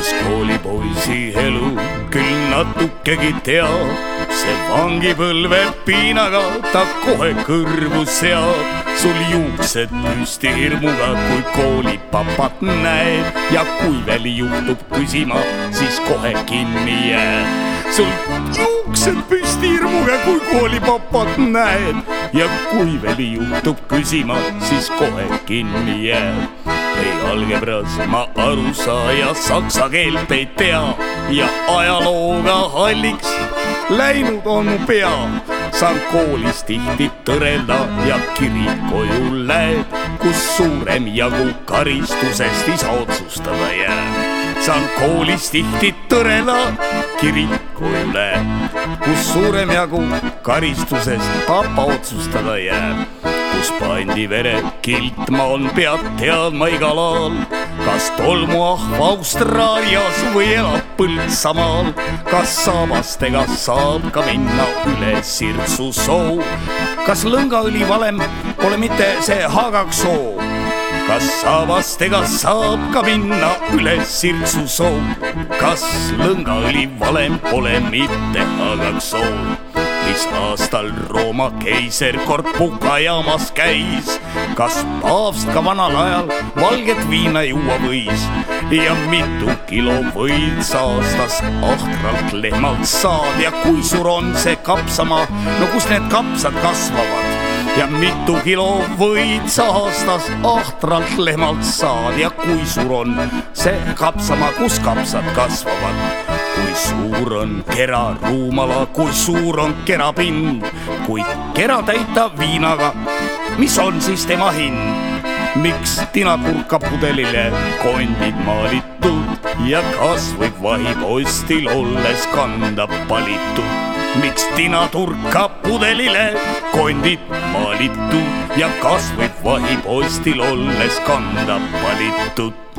kes koolipoisi elu küll natukegi teab, see vangipõlve piinaga ta kohe kõrvu seab. sul juuksed püsti hirmuga, kui koolipapat näed ja kui veel juhtub küsima, siis kohe kinni jääd. Sul juuksed püsti hirmuga, kui koolipapat näed ja kui veel juhtub küsima, siis kohe kinni jääd ei algebras ma aru saa ja saksa keelt ei tea ja ajalooga halliks läinud on pea. saan koolis tihti tõrelda ja kirik koju läheb, kus suurem jagu karistusest isa otsustada jääb. Saan koolis tihti tõrelda, kirik koju läheb, kus suurem jagu karistusest papa otsustada jääb. Kus pandi vere kiltma on, pead teadma igal ajal, kas tolmuahv Austraalias või elab Põltsamaal, kas saabastega saab ka minna üle Sirtsu soo, kas lõngaõli valem pole mitte see Haagaksoo kas saabastega saab ka minna üle Sirtsu soo, kas lõngaõli valem pole mitte Haagaksoo mis aastal Rooma keiser kord pukajaamas käis. kas paavst ka vanal ajal valget viina juua võis? Ja mitu kilo võid aastas ahtralt lehmalt saad? Ja kui suur on see kapsamaa, no kus need kapsad kasvavad ja mitu kilo võid sa aastas ahtralt lehmalt saad ja kui suur on see kapsamaa, kus kapsad kasvavad kui suur on kera ruumala, kui suur on kera pind, kui kera täita viinaga, mis on siis tema hind? miks tinaturka pudelile kondid maalitud ja kas võib vahipostil olles kanda palitud? Miks tinaturka pudelile kondid maalitud ja kas võib vahipostil olles kanda palitud?